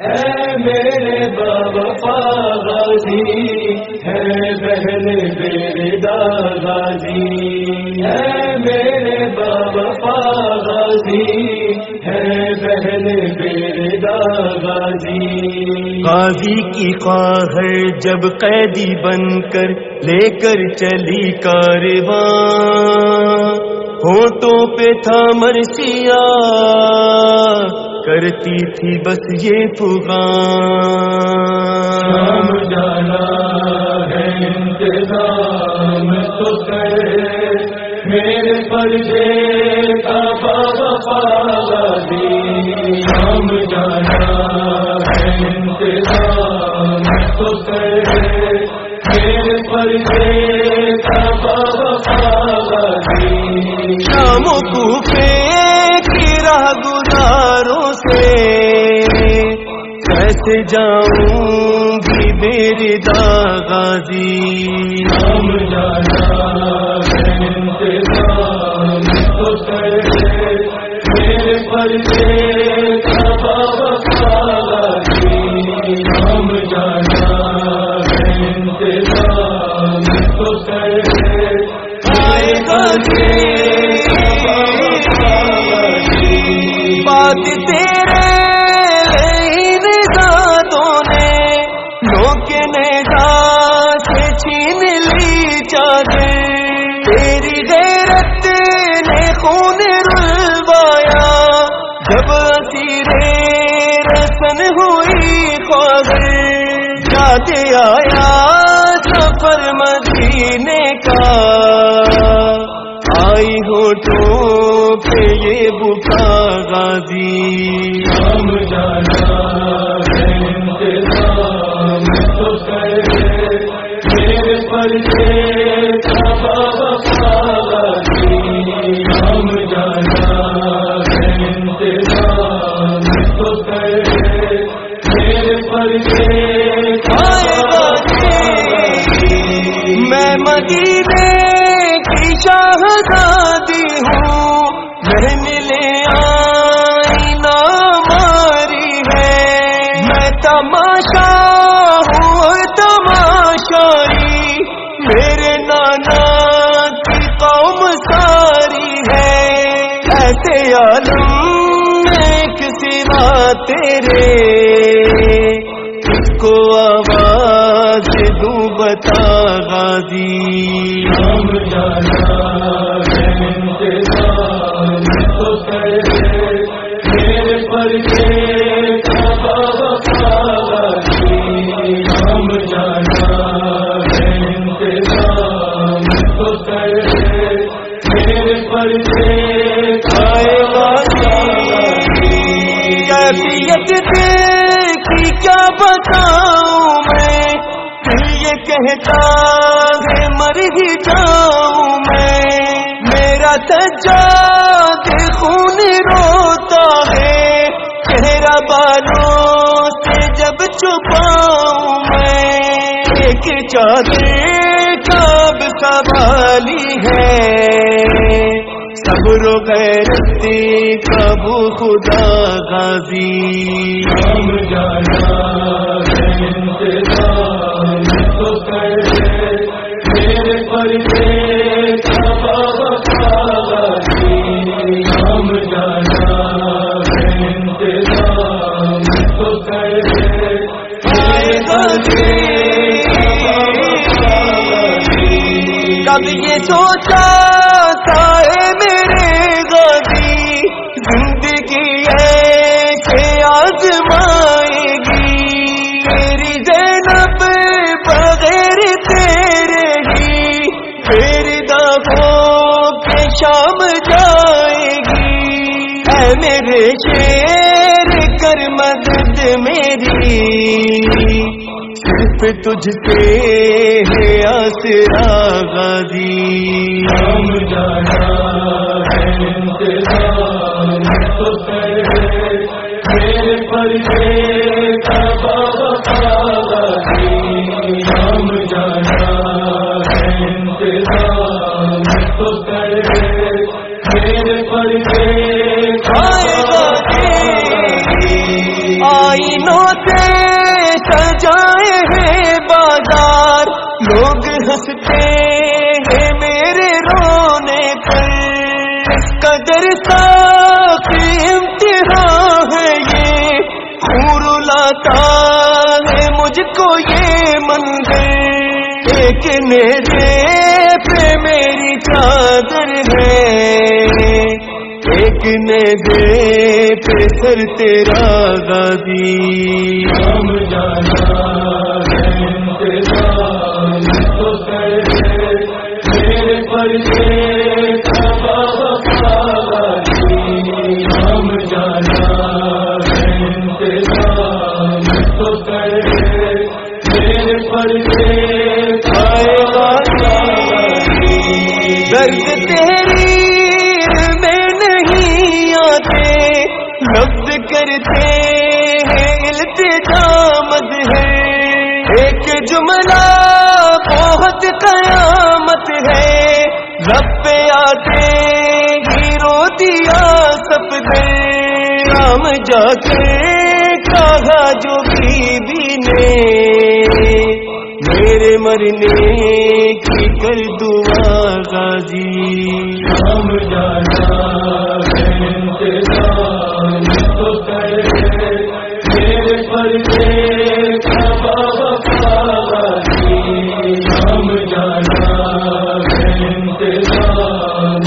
اے میرے بابا غازی ہے بہن میرے دادی اے میرے بابا غازی ہے بہن میرے دادی غازی کی خواہر جب قیدی بن کر لے کر چلی کارواں ہوٹوں پہ تھا مرسیا کرتی تھی بس یہ شام جانا ہے انتظام تو کرے میرے پردے کا بابا پالا دی شام جانا ہے انتظام تو کرے میرے پردے پیاروں سے کیسے جاؤں گی میرے داغازی۔ شام جانا ہے تو کرے میرے پردے بات تیرے ان نے لوگ نے سے چھین لی چادر۔ تیری غیرت نے خون رلوایا۔ جب اسیر رسن ہوئی خواہر یاد آیا سفر مدینے کا۔ آئی ہوٹوں بابا پالا دی شام جانا تو میں مدینے کی شاہزادی تیرے اس کو آواز دوں بتا غازی۔ شام جانا بتاؤں میں، پھر یہ کہتا ہے مر ہی جاؤں میں۔ میرا سجاد خون روتا ہے، چہرہ بالوں سے جب چھپاؤں میں۔ ایک چادر کب سوالی ہے۔ صبر و غیرتی کبو خدا غازی؟ جانا تو کرے جانا تو کرے پالا دی کب یہ سوچا تھا شام جائے گی۔ اے میرے شیر، کر مدد میری۔ صرف تجھ سے ہے آسرا غازی۔ شام جانا ہے تو کرے میرے مہینوں سے سجائے ہیں بازار لوگ ہنستے ہیں میرے رونے پر قدر ساخ امتحان ہے یہ خور لاتا ہے مجھ کو یہ منظر، ایک نیزے میری چادر ہے۔ ایک نیزے پہ سر تیرا غازی ہم جانا ہے۔ میرے ہم جانا ہے تو کرے میرے درد تیری میں نہیں آتے لفظ کرتے ہیں التجامت ہے ایک جملہ بہت قیامت ہے۔ رب پہ آتے ہیرو دیا سب دے شام جا کے کہا جو بی نے۔ مرنے کی کر دعا غازی۔ ہم جانا ہے انتظام